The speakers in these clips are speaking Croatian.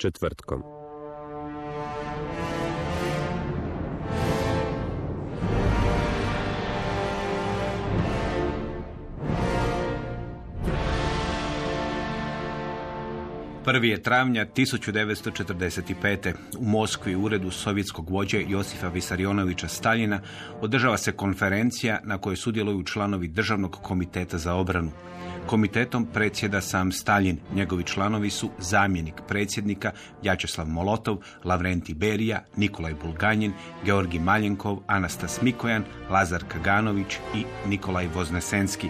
Četvrtkom. Prvi je travnja 1945. U Moskvi u uredu sovjetskog vođe Josifa Visarionovića Staljina održava se konferencija na kojoj sudjeluju članovi Državnog komiteta za obranu. Komitetom predsjeda sam Stalin. Njegovi članovi su zamjenik predsjednika Jačeslav Molotov, Lavrenti Berija, Nikolaj Bulganjin, Georgi Maljenkov, Anastas Mikojan, Lazar Kaganović i Nikolaj Voznesenski.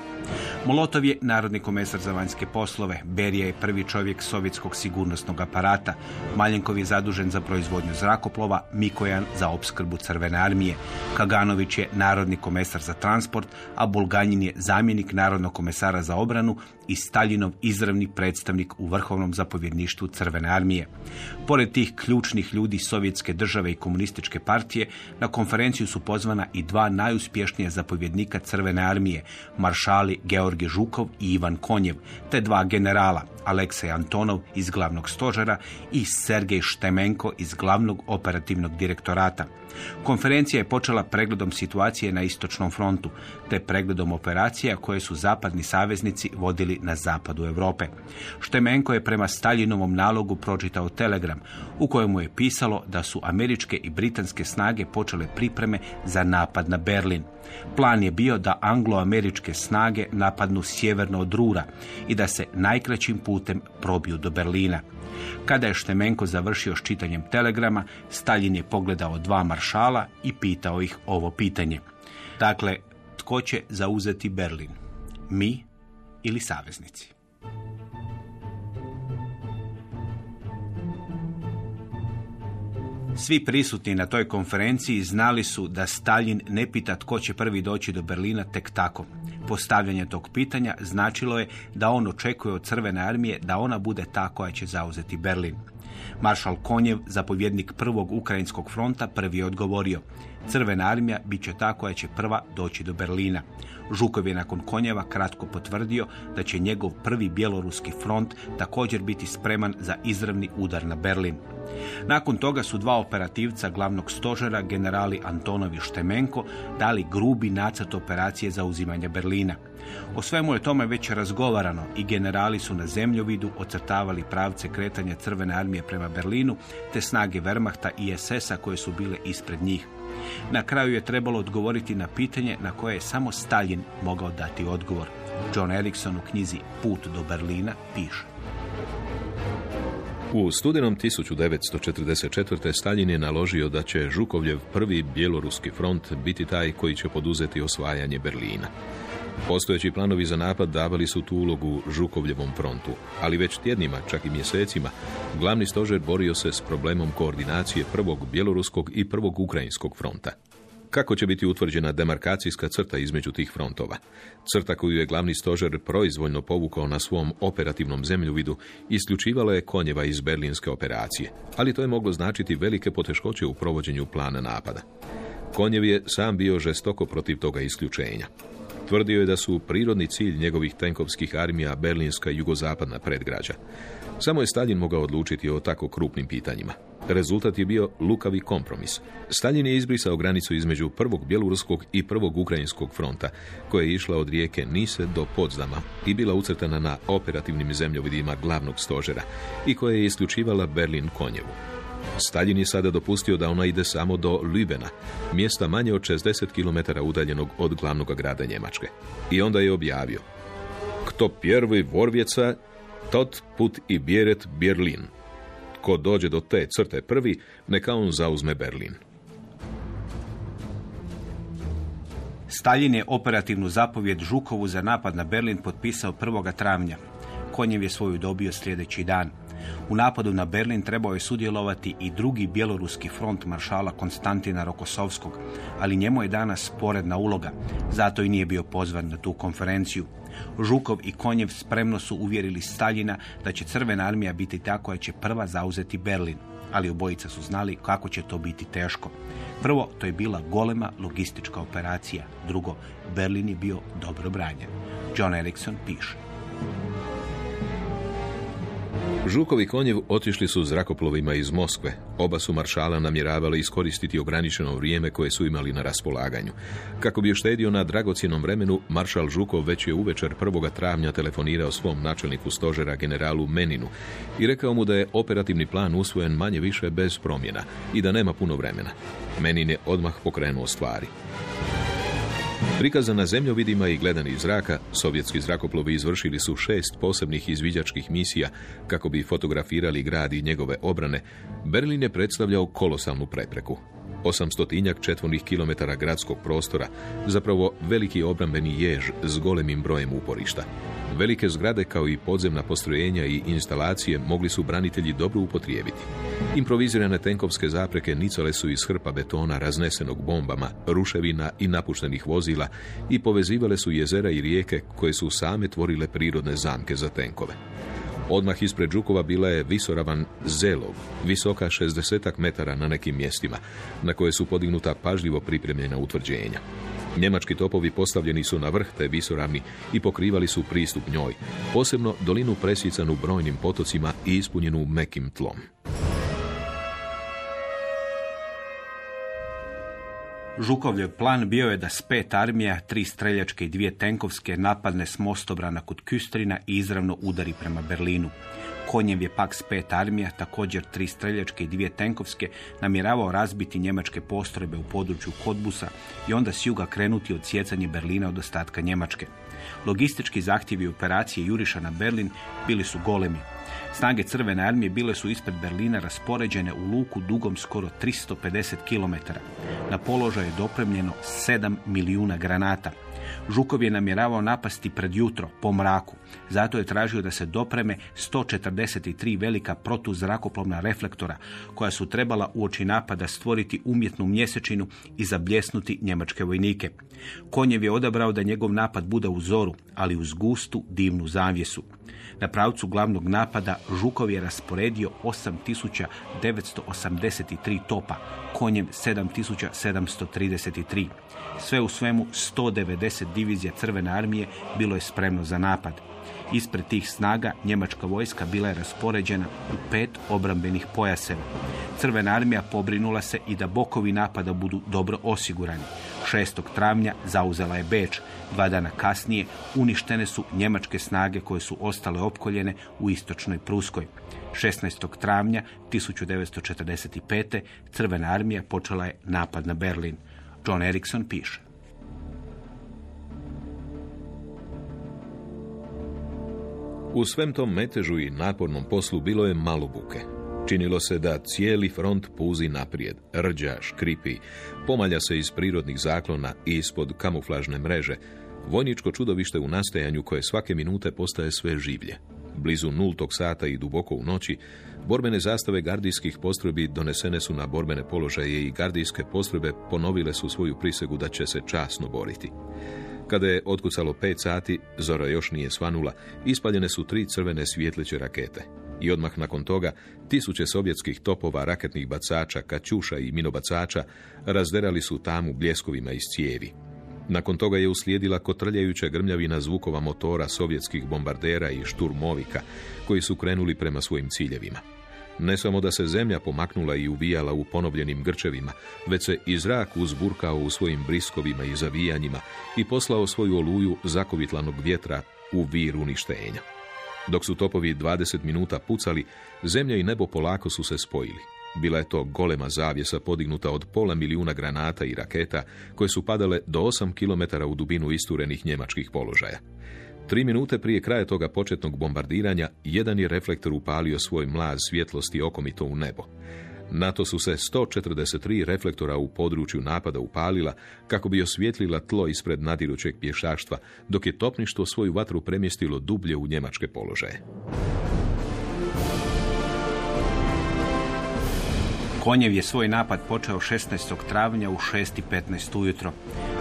Molotov je narodni komesar za vanjske poslove. Berija je prvi čovjek sovjetskog sigurnosnog aparata. Maljenkov je zadužen za proizvodnju zrakoplova, Mikojan za opskrbu crvene armije. Kaganović je narodni komesar za transport, a Bulganjin je zamjenik narodnog komesara za obranu i Staljinov izravni predstavnik u vrhovnom zapovjedništvu crvene armije. Pored tih ključnih ljudi sovjetske države i komunističke partije, na konferenciju su pozvana i dva najuspješnija zapovjednika crvene armije, maršali Georgi Žukov i Ivan Konjev, te dva generala, Aleksej Antonov iz glavnog stožera i Sergej Štemenko iz glavnog operativnog direktorata. Konferencija je počela pregledom situacije na istočnom frontu, te pregledom operacija koje su zapadni saveznici vodili na zapadu Europe. Štemenko je prema Staljinovom nalogu pročitao telegram u kojemu je pisalo da su američke i britanske snage počele pripreme za napad na Berlin. Plan je bio da anglo-američke snage napadnu sjeverno od Rura i da se najkraćim putem probiju do Berlina. Kada je Štemenko završio s čitanjem telegrama, Stalin je pogledao dva maršala i pitao ih ovo pitanje. Dakle, tko će zauzeti Berlin? Mi ili saveznici? Svi prisutni na toj konferenciji znali su da Stalin ne pita tko će prvi doći do Berlina tek tako. Postavljanje tog pitanja značilo je da on očekuje od crvene armije da ona bude ta koja će zauzeti Berlin. Maršal Konjev, zapovjednik prvog Ukrajinskog fronta, prvi je odgovorio Crvena armija bit će ta koja će prva doći do Berlina. Žukov je nakon Konjeva kratko potvrdio da će njegov prvi bjeloruski front također biti spreman za izravni udar na Berlin. Nakon toga su dva operativca glavnog stožera, generali Antonov i Štemenko, dali grubi nacrt operacije za uzimanje Berlina. O svemu je tome već razgovarano i generali su na zemljovidu ocrtavali pravce kretanja Crvene armije prema Berlinu, te snage Wehrmachta i SS-a koje su bile ispred njih. Na kraju je trebalo odgovoriti na pitanje na koje je samo Stalin mogao dati odgovor. John Erickson u knjizi Put do Berlina piše. U studenom 1944. Stalin je naložio da će Žukovljev prvi bjeloruski front biti taj koji će poduzeti osvajanje Berlina. Postojeći planovi za napad davali su tu ulogu Žukovljevom frontu, ali već tjednima, čak i mjesecima, glavni stožer borio se s problemom koordinacije prvog bjeloruskog i prvog ukrajinskog fronta. Kako će biti utvrđena demarkacijska crta između tih frontova? Crta koju je glavni stožer proizvoljno povukao na svom operativnom zemljovidu isključivala je konjeva iz berlinske operacije, ali to je moglo značiti velike poteškoće u provođenju plana napada. Konjev je sam bio žestoko protiv toga isključenja. Tvrdio je da su prirodni cilj njegovih tenkovskih armija berlinska i jugozapadna predgrađa. Samo je Stalin mogao odlučiti o tako krupnim pitanjima. Rezultat je bio lukavi kompromis. Stalin je izbrisao granicu između prvog bjeloruskog i prvog ukrajinskog fronta, koja je išla od rijeke Nise do Podzdama i bila ucrtana na operativnim zemljovidima glavnog stožera i koja je isključivala Berlin Konjevu. Stalin je sada dopustio da ona ide samo do Lübena, mjesta manje od 60 km udaljenog od glavnog grada Njemačke. I onda je objavio Kto pjervi Vorvjeca, tot put i bjeret Berlin. Ko dođe do te crte prvi, neka on zauzme Berlin. Stalin je operativnu zapovjed Žukovu za napad na Berlin potpisao 1. travnja. Konjev je svoju dobio sljedeći dan. U napadu na Berlin trebao je sudjelovati i drugi bjeloruski front maršala Konstantina Rokosovskog, ali njemu je danas sporedna uloga, zato i nije bio pozvan na tu konferenciju. Žukov i Konjev spremno su uvjerili Staljina da će Crvena armija biti ta koja će prva zauzeti Berlin, ali obojica su znali kako će to biti teško. Prvo, to je bila golema logistička operacija. Drugo, Berlin je bio dobro branjen. John Erickson piše. Žukov i Konjev otišli su zrakoplovima iz Moskve. Oba su maršala namjeravali iskoristiti ograničeno vrijeme koje su imali na raspolaganju. Kako bi uštedio na dragocjenom vremenu, maršal Žukov već je uvečer 1. travnja telefonirao svom načelniku stožera generalu Meninu i rekao mu da je operativni plan usvojen manje više bez promjena i da nema puno vremena. Menin je odmah pokrenuo stvari. Prikazana zemljovidima i gledani iz zraka, sovjetski zrakoplovi izvršili su šest posebnih izviđačkih misija kako bi fotografirali grad i njegove obrane. Berlin je predstavljao kolosalnu prepreku. 800 četvornih kilometara gradskog prostora, zapravo veliki obrambeni jež s golemim brojem uporišta. Velike zgrade kao i podzemna postrojenja i instalacije mogli su branitelji dobro upotrijebiti. Improvizirane tenkovske zapreke nicale su iz hrpa betona raznesenog bombama, ruševina i napuštenih vozila i povezivale su jezera i rijeke koje su same tvorile prirodne zamke za tenkove. Odmah ispred Žukova bila je visoravan Zelov, visoka 60 metara na nekim mjestima, na koje su podignuta pažljivo pripremljena utvrđenja. Njemački topovi postavljeni su na vrh te visoravni i pokrivali su pristup njoj, posebno dolinu presicanu brojnim potocima i ispunjenu mekim tlom. Žukovljev plan bio je da s pet armija, tri streljačke i dvije tenkovske napadne s mostobrana kod Küstrina i izravno udari prema Berlinu. Konjev je pak s pet armija, također tri streljačke i dvije tenkovske, namjeravao razbiti njemačke postrojbe u području Kodbusa i onda s juga krenuti od sjecanje Berlina od ostatka Njemačke. Logistički zahtjevi operacije Juriša na Berlin bili su golemi. Snage Crvene armije bile su ispred Berlina raspoređene u luku dugom skoro 350 km. Na položaju je dopremljeno 7 milijuna granata. Žukov je namjeravao napasti pred jutro, po mraku. Zato je tražio da se dopreme 143 velika protuzrakoplovna reflektora, koja su trebala uoči napada stvoriti umjetnu mjesečinu i zabljesnuti njemačke vojnike. Konjev je odabrao da njegov napad bude u zoru, ali uz gustu divnu zavjesu. Na pravcu glavnog napada Žukov je rasporedio 8983 topa, konjem 7733. Sve u svemu 190 divizija Crvene armije bilo je spremno za napad. Ispred tih snaga njemačka vojska bila je raspoređena u pet obrambenih pojaseva. Crvena armija pobrinula se i da bokovi napada budu dobro osigurani. 6. travnja zauzela je Beč. Dva dana kasnije uništene su njemačke snage koje su ostale opkoljene u istočnoj Pruskoj. 16. travnja 1945. Crvena armija počela je napad na Berlin. John Erickson piše. U svem tom metežu i napornom poslu bilo je malo buke. Činilo se da cijeli front puzi naprijed, rđa, škripi, pomalja se iz prirodnih zaklona i ispod kamuflažne mreže, vojničko čudovište u nastajanju koje svake minute postaje sve življe. Blizu nultog sata i duboko u noći, borbene zastave gardijskih postrojbi donesene su na borbene položaje i gardijske postrojbe ponovile su svoju prisegu da će se časno boriti. Kada je otkucalo pet sati, zora još nije svanula, ispaljene su tri crvene svjetleće rakete. I odmah nakon toga, tisuće sovjetskih topova, raketnih bacača, kaćuša i minobacača razderali su tamu bljeskovima iz cijevi. Nakon toga je uslijedila kotrljajuća grmljavina zvukova motora sovjetskih bombardera i šturmovika, koji su krenuli prema svojim ciljevima. Ne samo da se zemlja pomaknula i uvijala u ponovljenim grčevima, već se i zrak uzburkao u svojim briskovima i zavijanjima i poslao svoju oluju zakovitlanog vjetra u vir uništenja. Dok su topovi 20 minuta pucali, zemlja i nebo polako su se spojili. Bila je to golema zavjesa podignuta od pola milijuna granata i raketa koje su padale do 8 km u dubinu isturenih njemačkih položaja. Tri minute prije kraja toga početnog bombardiranja, jedan je reflektor upalio svoj mlaz svjetlosti okomito u nebo. Na to su se 143 reflektora u području napada upalila kako bi osvijetlila tlo ispred nadirućeg pješaštva, dok je topništvo svoju vatru premjestilo dublje u njemačke položaje. Konjev je svoj napad počeo 16. travnja u 6.15 ujutro.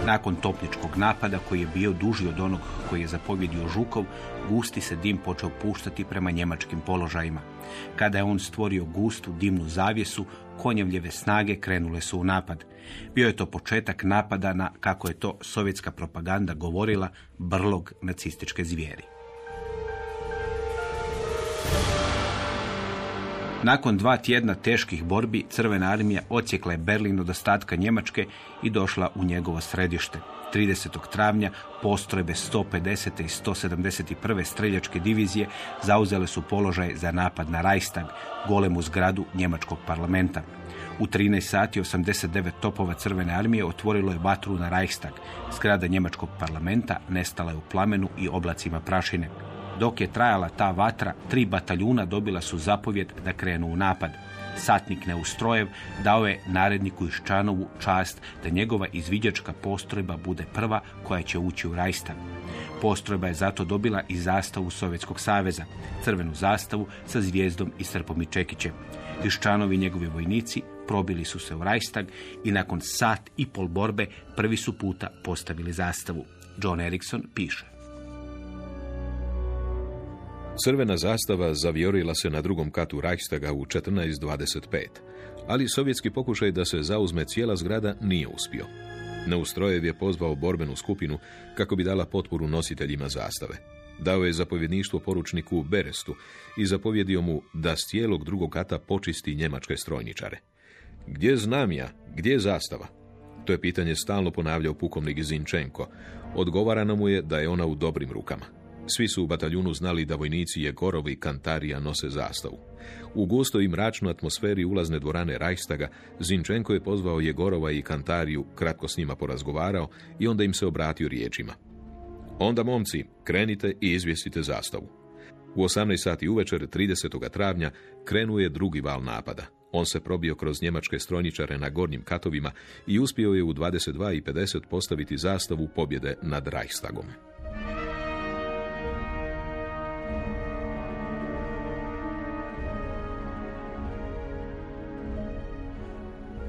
Nakon topničkog napada koji je bio duži od onog koji je zapovjedio Žukov, gusti se dim počeo puštati prema njemačkim položajima. Kada je on stvorio gustu dimnu zavjesu, konjevljeve snage krenule su u napad. Bio je to početak napada na, kako je to sovjetska propaganda govorila, brlog nacističke zvijeri. Nakon dva tjedna teških borbi, Crvena armija ocijekla je Berlin od ostatka Njemačke i došla u njegovo središte. 30. travnja postrojbe 150. i 171. streljačke divizije zauzele su položaj za napad na Reichstag, golemu zgradu njemačkog parlamenta. U 13 sati 89 topova Crvene armije otvorilo je vatru na Reichstag. Zgrada njemačkog parlamenta nestala je u plamenu i oblacima prašine. Dok je trajala ta vatra, tri bataljuna dobila su zapovjed da krenu u napad. Satnik Neustrojev dao je naredniku Iščanovu čast da njegova izviđačka postrojba bude prva koja će ući u Rajstan. Postrojba je zato dobila i zastavu Sovjetskog saveza, crvenu zastavu sa zvijezdom i srpom i čekićem. Iščanovi i njegovi vojnici probili su se u Rajstag i nakon sat i pol borbe prvi su puta postavili zastavu. John Erickson piše. Crvena zastava zavjorila se na drugom katu Reichstaga u 14.25, ali sovjetski pokušaj da se zauzme cijela zgrada nije uspio. Neustrojev je pozvao borbenu skupinu kako bi dala potporu nositeljima zastave. Dao je zapovjedništvo poručniku Berestu i zapovjedio mu da s cijelog drugog kata počisti njemačke strojničare. Gdje znamja, gdje je zastava? To je pitanje stalno ponavljao pukovnik Zinčenko. Odgovarano mu je da je ona u dobrim rukama. Svi su u bataljunu znali da vojnici Jegorov i Kantarija nose zastavu. U gustoj i mračnoj atmosferi ulazne dvorane Reichstaga, Zinčenko je pozvao Jegorova i Kantariju, kratko s njima porazgovarao i onda im se obratio riječima. Onda, momci, krenite i izvjestite zastavu. U 18 sati uvečer 30. travnja krenuje drugi val napada. On se probio kroz njemačke strojničare na gornjim katovima i uspio je u 22.50 postaviti zastavu pobjede nad Reichstagom.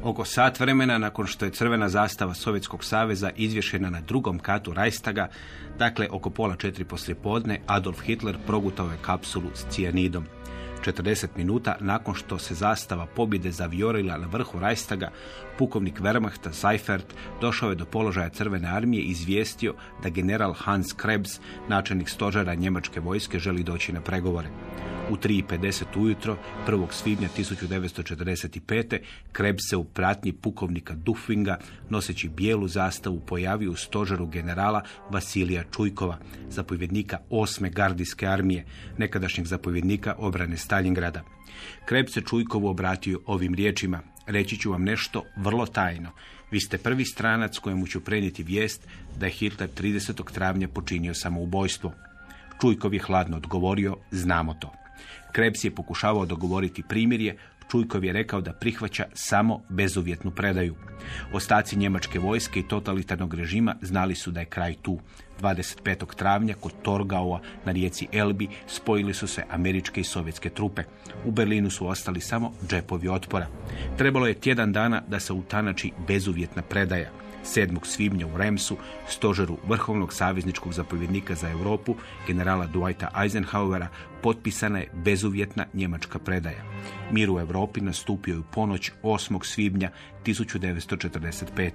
Oko sat vremena nakon što je crvena zastava Sovjetskog saveza izvješena na drugom katu Rajstaga, dakle oko pola četiri poslijepodne, Adolf Hitler progutao je kapsulu s cijanidom. 40 minuta nakon što se zastava pobjede zavjorila na vrhu Rajstaga, pukovnik Wehrmachta Seifert došao je do položaja Crvene armije i izvijestio da general Hans Krebs, načelnik stožera njemačke vojske, želi doći na pregovore. U 3.50 ujutro 1. svibnja 1945. Krebs se u pratnji pukovnika Dufvinga, noseći bijelu zastavu, pojavio u stožeru generala Vasilija Čujkova, zapovjednika 8. gardijske armije, nekadašnjeg zapovjednika obrane Stalingrada. Krebs se Čujkovu obratio ovim riječima. Reći ću vam nešto vrlo tajno. Vi ste prvi stranac kojemu ću prenijeti vijest da je Hitler 30. travnja počinio samoubojstvo. Čujkov je hladno odgovorio, znamo to. Krebs je pokušavao dogovoriti primirje, Čujkov je rekao da prihvaća samo bezuvjetnu predaju. Ostaci njemačke vojske i totalitarnog režima znali su da je kraj tu. 25. travnja kod Torgaua na rijeci Elbi spojili su se američke i sovjetske trupe. U Berlinu su ostali samo džepovi otpora. Trebalo je tjedan dana da se utanači bezuvjetna predaja. 7. svibnja u Remsu, stožeru vrhovnog savezničkog zapovjednika za Europu, generala Dwighta Eisenhowera, potpisana je bezuvjetna njemačka predaja. Mir u Europi nastupio je u ponoć 8. svibnja 1945.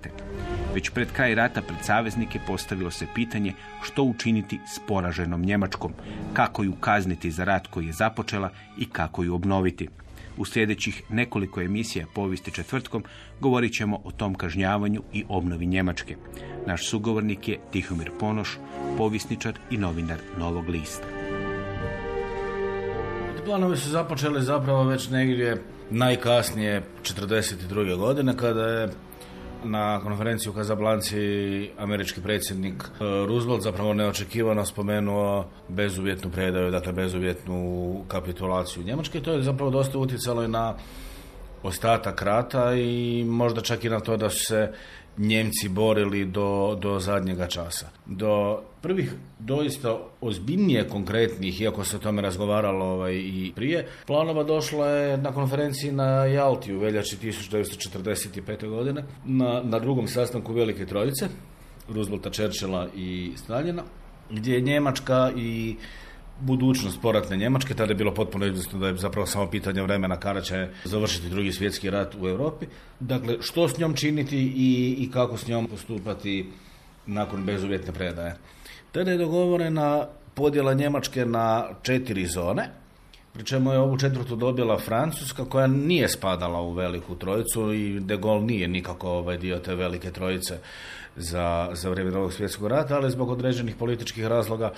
Već pred kraj rata pred saveznike postavilo se pitanje što učiniti s poraženom Njemačkom, kako ju kazniti za rat koji je započela i kako ju obnoviti. U sljedećih nekoliko emisija povijesti četvrtkom govorit ćemo o tom kažnjavanju i obnovi Njemačke. Naš sugovornik je Tihomir Ponoš, povjesničar i novinar Novog lista. Planovi su započeli zapravo već negdje najkasnije 42. godine kada je na konferenciji u Kazablanci američki predsjednik e, Roosevelt zapravo neočekivano spomenuo bezuvjetnu predaju, dakle bezuvjetnu kapitulaciju Njemačke. To je zapravo dosta utjecalo i na ostatak rata i možda čak i na to da se Njemci borili do, do zadnjega časa. Do prvih doista ozbiljnije konkretnih, iako se o tome razgovaralo ovaj, i prije, planova došla je na konferenciji na Jalti u veljači 1945. godine na, na drugom sastanku Velike Trojice, Roosevelta, Churchilla i Staljina, gdje je Njemačka i budućnost poratne Njemačke, tada je bilo potpuno izvjesno da je zapravo samo pitanje vremena kada će završiti drugi svjetski rat u Europi. Dakle, što s njom činiti i, i kako s njom postupati nakon bezuvjetne predaje. Tada je dogovorena podjela Njemačke na četiri zone, pri čemu je ovu četvrtu dobila Francuska koja nije spadala u veliku trojicu i de Gaulle nije nikako ovaj dio te velike trojice za, za vrijeme drugog svjetskog rata, ali zbog određenih političkih razloga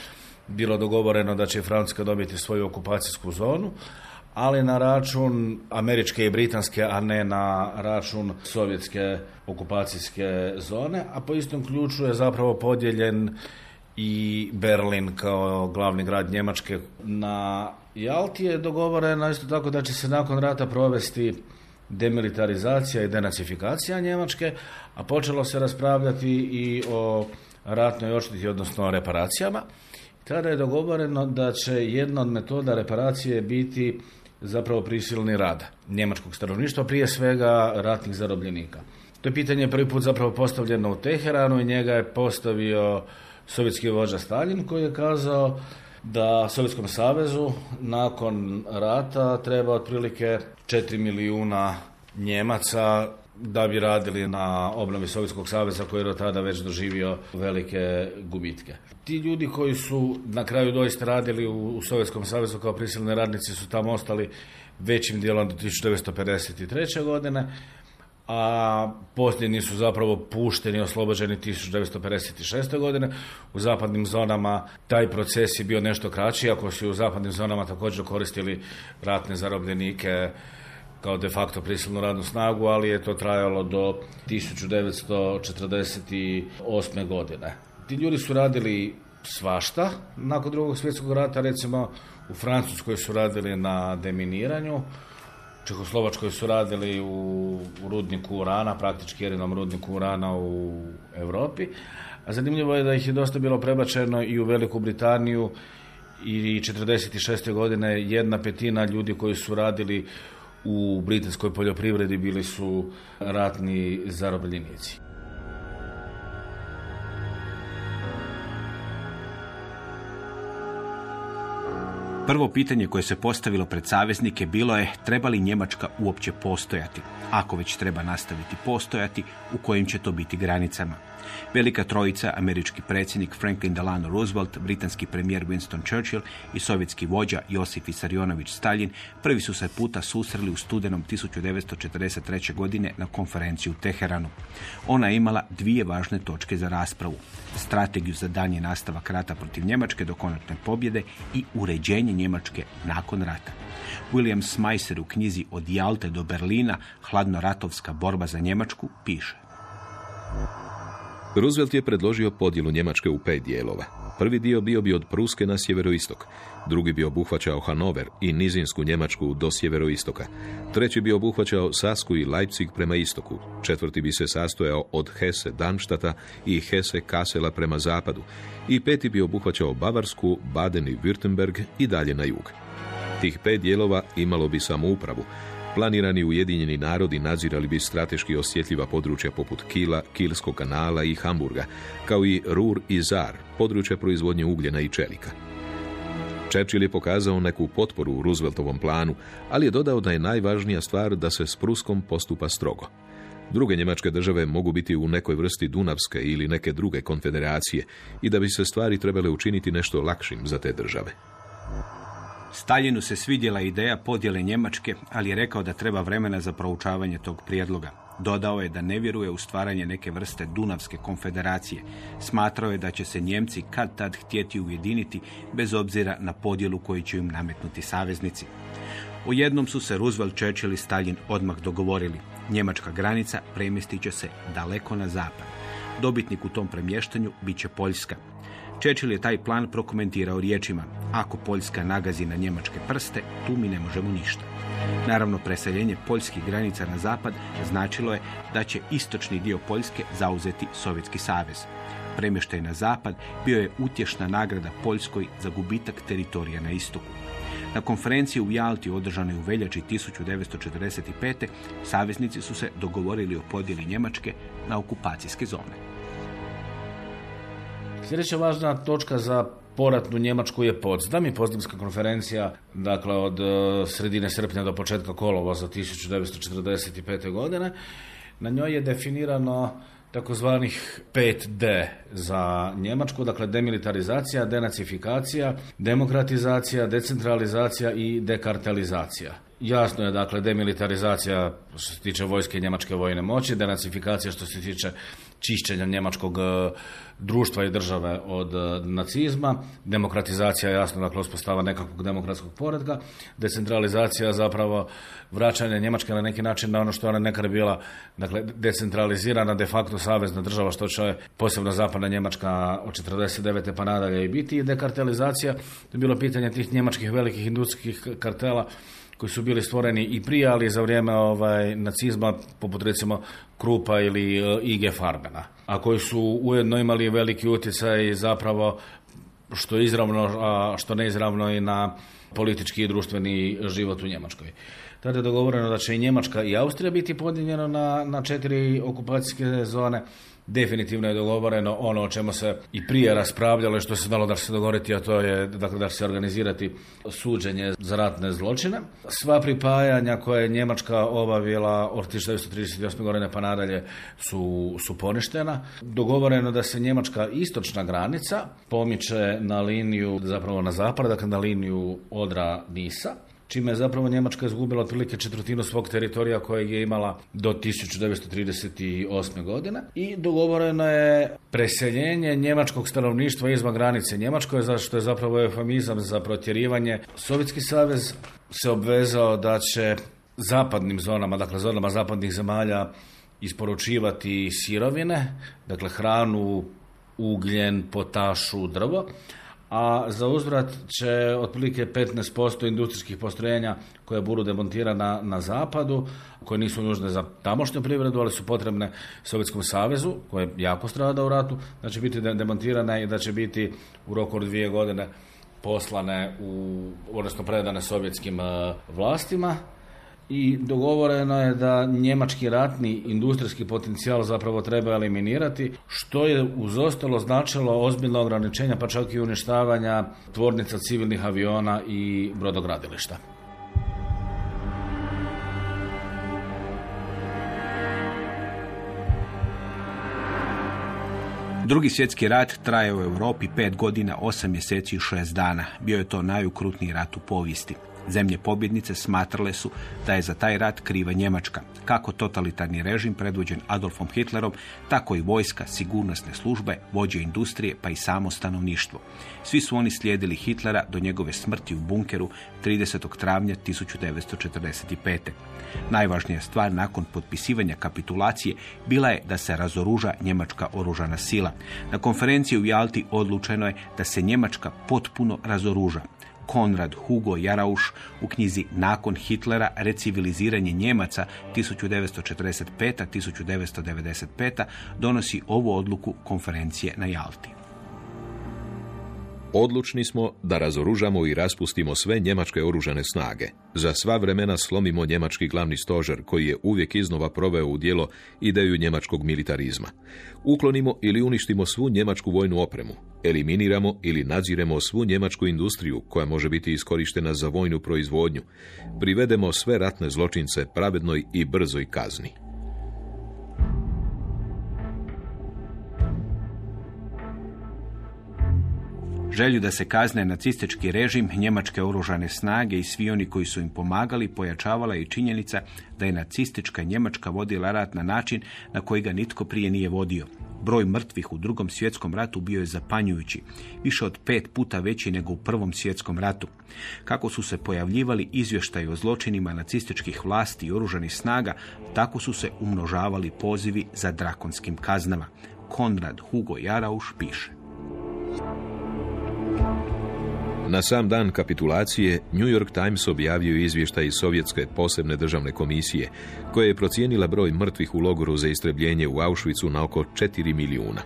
bilo dogovoreno da će Francuska dobiti svoju okupacijsku zonu, ali na račun američke i britanske, a ne na račun sovjetske okupacijske zone, a po istom ključu je zapravo podijeljen i Berlin kao glavni grad Njemačke. Na Jalti je dogovoreno isto tako da će se nakon rata provesti demilitarizacija i denacifikacija Njemačke, a počelo se raspravljati i o ratnoj odšteti, odnosno o reparacijama. Tada je dogovoreno da će jedna od metoda reparacije biti zapravo prisilni rad njemačkog stanovništva, prije svega ratnih zarobljenika. To je pitanje prvi put zapravo postavljeno u Teheranu i njega je postavio sovjetski vođa Stalin koji je kazao da Sovjetskom savezu nakon rata treba otprilike 4 milijuna Njemaca da bi radili na obnovi Sovjetskog saveza koji je do tada već doživio velike gubitke. Ti ljudi koji su na kraju doista radili u, Sovjetskom savezu kao prisilni radnici su tamo ostali većim dijelom do 1953. godine, a posljednji su zapravo pušteni, oslobođeni 1956. godine. U zapadnim zonama taj proces je bio nešto kraći, ako su u zapadnim zonama također koristili ratne zarobljenike kao de facto prisilnu radnu snagu, ali je to trajalo do 1948. godine. Ti ljudi su radili svašta nakon drugog svjetskog rata, recimo u Francuskoj su radili na deminiranju, Čehoslovačkoj su radili u, rudniku urana, praktički jedinom rudniku urana u Europi. A zanimljivo je da ih je dosta bilo prebačeno i u Veliku Britaniju i 46. godine jedna petina ljudi koji su radili u britanskoj poljoprivredi bili su ratni zarobljenici. Prvo pitanje koje se postavilo pred saveznike bilo je treba li Njemačka uopće postojati. Ako već treba nastaviti postojati, u kojim će to biti granicama. Velika trojica, američki predsjednik Franklin Delano Roosevelt, britanski premijer Winston Churchill i sovjetski vođa Josif Isarionović Stalin prvi su se puta susreli u studenom 1943. godine na konferenciju u Teheranu. Ona je imala dvije važne točke za raspravu. Strategiju za danje nastavak rata protiv Njemačke do konačne pobjede i uređenje Njemačke nakon rata. William Smyser u knjizi Od Jalte do Berlina, hladnoratovska borba za Njemačku, piše. Roosevelt je predložio podjelu Njemačke u pet dijelova. Prvi dio bio bi od Pruske na sjeveroistok, drugi bi obuhvaćao Hanover i Nizinsku Njemačku do sjeveroistoka, treći bi obuhvaćao Sasku i Leipzig prema istoku, četvrti bi se sastojao od Hesse Darmstadta i Hesse Kassela prema zapadu i peti bi obuhvaćao Bavarsku, Baden i Württemberg i dalje na jug. Tih pet dijelova imalo bi samoupravu, Planirani Ujedinjeni narodi nadzirali bi strateški osjetljiva područja poput Kila, Kilskog kanala i Hamburga, kao i Rur i Zar, područja proizvodnje ugljena i čelika. Churchill je pokazao neku potporu u Rooseveltovom planu, ali je dodao da je najvažnija stvar da se s Pruskom postupa strogo. Druge njemačke države mogu biti u nekoj vrsti Dunavske ili neke druge konfederacije i da bi se stvari trebale učiniti nešto lakšim za te države. Staljinu se svidjela ideja podjele Njemačke, ali je rekao da treba vremena za proučavanje tog prijedloga. Dodao je da ne vjeruje u stvaranje neke vrste Dunavske konfederacije. Smatrao je da će se Njemci kad tad htjeti ujediniti bez obzira na podjelu koju će im nametnuti saveznici. U jednom su se Roosevelt, Churchill i Stalin odmah dogovorili. Njemačka granica premjestit će se daleko na zapad. Dobitnik u tom premještanju bit će Poljska. Churchill je taj plan prokomentirao riječima. Ako Poljska nagazi na njemačke prste, tu mi ne možemo ništa. Naravno, preseljenje poljskih granica na zapad značilo je da će istočni dio Poljske zauzeti Sovjetski savez. Premještaj na zapad bio je utješna nagrada Poljskoj za gubitak teritorija na istoku. Na konferenciji u Jalti održanoj u veljači 1945. saveznici su se dogovorili o podjeli Njemačke na okupacijske zone. Sljedeća važna točka za poratnu Njemačku je Potsdam i Potsdamska konferencija, dakle od e, sredine srpnja do početka kolova za 1945. godine. Na njoj je definirano takozvanih 5D za Njemačku, dakle demilitarizacija, denacifikacija, demokratizacija, decentralizacija i dekartelizacija. Jasno je dakle demilitarizacija što se tiče vojske i njemačke vojne moći, denacifikacija što se tiče čišćenja njemačkog e, društva i države od e, nacizma, demokratizacija jasno dakle uspostava nekakvog demokratskog poredka, decentralizacija zapravo vraćanje Njemačke na neki način na ono što ona nekad bila dakle decentralizirana de facto savezna država što će posebno zapadna Njemačka od 49. pa nadalje i biti i dekartelizacija, to je bilo pitanje tih njemačkih velikih industrijskih kartela koji su bili stvoreni i prije, ali za vrijeme ovaj, nacizma, poput recimo Krupa ili uh, IG Farbena, a koji su ujedno imali veliki utjecaj zapravo što izravno, a što neizravno i na politički i društveni život u Njemačkoj. Tada je dogovoreno da će i Njemačka i Austrija biti podijeljena na, na četiri okupacijske zone, definitivno je dogovoreno ono o čemu se i prije raspravljalo i što se dalo da se dogovoriti, a to je dakle, da se organizirati suđenje za ratne zločine. Sva pripajanja koje je Njemačka obavila od 1938. godine pa nadalje su, su poništena. Dogovoreno da se Njemačka istočna granica pomiče na liniju, zapravo na zapad, dakle na liniju Odra-Nisa, čime je zapravo Njemačka izgubila otprilike četvrtinu svog teritorija kojeg je imala do 1938. godine i dogovoreno je preseljenje njemačkog stanovništva izvan granice Njemačkoj, što je zapravo eufemizam za protjerivanje. Sovjetski savez se obvezao da će zapadnim zonama, dakle zonama zapadnih zemalja isporučivati sirovine, dakle hranu, ugljen, potašu, drvo, a za uzvrat će otprilike 15% industrijskih postrojenja koje budu demontirana na zapadu, koje nisu nužne za tamošnju privredu, ali su potrebne Sovjetskom savezu, koje je jako strada u ratu, da će biti demontirane i da će biti u roku od dvije godine poslane u, odnosno predane sovjetskim eh, vlastima i dogovoreno je da njemački ratni industrijski potencijal zapravo treba eliminirati, što je uz ostalo značilo ozbiljno ograničenja, pa čak i uništavanja tvornica civilnih aviona i brodogradilišta. Drugi svjetski rat traje u Europi pet godina, osam mjeseci i šest dana. Bio je to najukrutniji rat u povijesti. Zemlje pobjednice smatrale su da je za taj rat kriva Njemačka, kako totalitarni režim predvođen Adolfom Hitlerom, tako i vojska, sigurnosne službe, vođe industrije pa i samo stanovništvo. Svi su oni slijedili Hitlera do njegove smrti u bunkeru 30. travnja 1945. Najvažnija stvar nakon potpisivanja kapitulacije bila je da se razoruža njemačka oružana sila. Na konferenciji u Jalti odlučeno je da se Njemačka potpuno razoruža. Konrad Hugo Jarauš u knjizi Nakon Hitlera reciviliziranje Njemaca 1945-1995 donosi ovu odluku konferencije na Jalti. Odlučni smo da razoružamo i raspustimo sve njemačke oružane snage. Za sva vremena slomimo njemački glavni stožer koji je uvijek iznova proveo u djelo ideju njemačkog militarizma. Uklonimo ili uništimo svu njemačku vojnu opremu. Eliminiramo ili nadziremo svu njemačku industriju koja može biti iskorištena za vojnu proizvodnju. Privedemo sve ratne zločince pravednoj i brzoj kazni. Želju da se kazne nacistički režim, njemačke oružane snage i svi oni koji su im pomagali pojačavala i činjenica da je nacistička Njemačka vodila rat na način na koji ga nitko prije nije vodio. Broj mrtvih u drugom svjetskom ratu bio je zapanjujući, više od pet puta veći nego u prvom svjetskom ratu. Kako su se pojavljivali izvještaji o zločinima nacističkih vlasti i oružanih snaga, tako su se umnožavali pozivi za drakonskim kaznama. Konrad Hugo Jarauš piše. Na sam dan kapitulacije New York Times objavio izvještaj iz Sovjetske posebne državne komisije, koja je procijenila broj mrtvih u logoru za istrebljenje u Auschwitzu na oko 4 milijuna.